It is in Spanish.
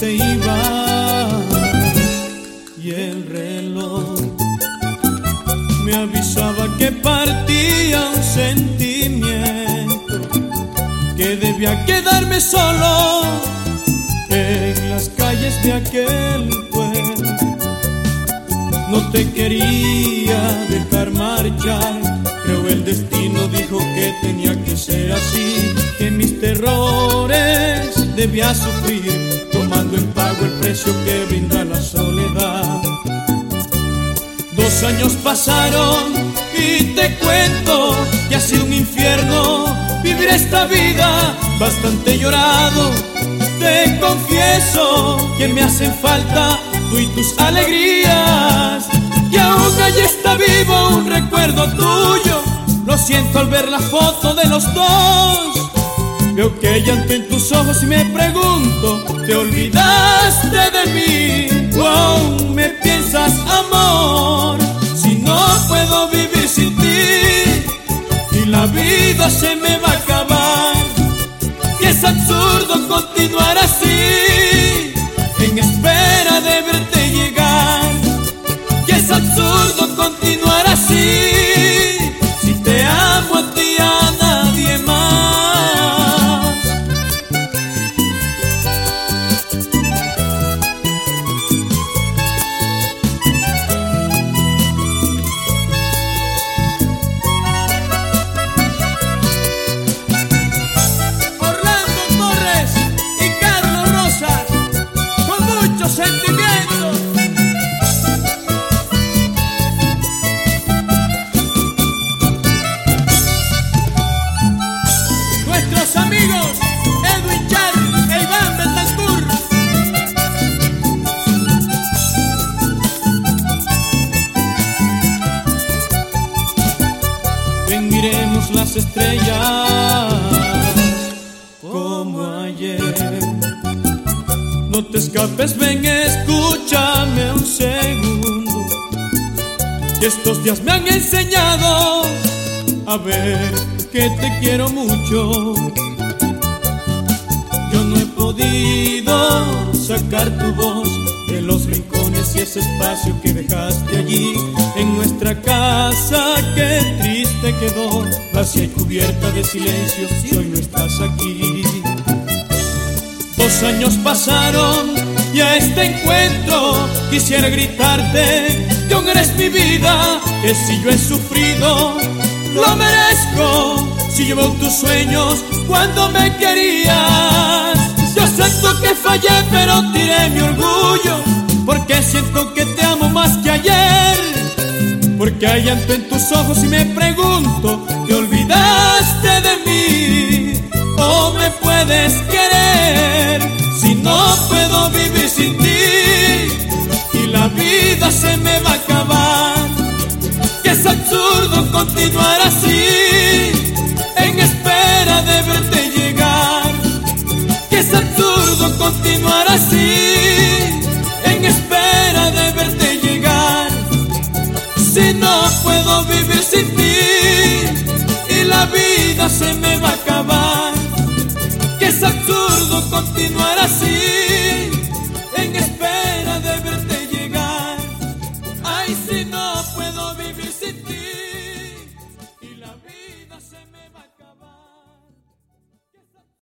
te ibas y el reloj me avisaba que partía un sentimiento que debía quedarme solo en las calles de aquel pueblo. No te quería dejar marchar, creo el destino dijo que tenía que ser así, que mis terrores debía sufrir, tomando en pago el precio que brinda la soledad. Dos años pasaron y te cuento que ha sido un infierno vivir esta vida bastante llorado. Te confieso que me hacen falta tú y tus alegrías. Y aún allí está vivo un recuerdo tuyo. Lo siento al ver la foto de los dos. Veo que llanto en tus ojos y me pregunto, ¿te olvidaste de mí? ¿O aún me piensas amor? Si no puedo vivir sin ti y la vida se me va a acabar. Y es absurdo continuar así, las estrellas como ayer. No te escapes, ven, escúchame un segundo. Estos días me han enseñado a ver que te quiero mucho. Yo no he podido sacar tu voz de los rincones y ese espacio que dejaste allí en nuestra casa que triste quedó, vacía y cubierta de silencio si hoy no estás aquí. Dos años pasaron y a este encuentro quisiera gritarte que aún eres mi vida, que si yo he sufrido lo merezco. Si llevo tus sueños cuando me querías, yo siento que fallé pero tiré mi orgullo, Porque hay llanto en tus ojos y me pregunto, ¿te olvidaste de mí? ¿O me puedes querer? Si no puedo vivir sin ti y la vida se me va a acabar. Que es absurdo continuar así, sin fin y la vida se me va a acabar. Que es absurdo continuar así en espera de verte llegar. Ay, si no puedo vivir sin ti.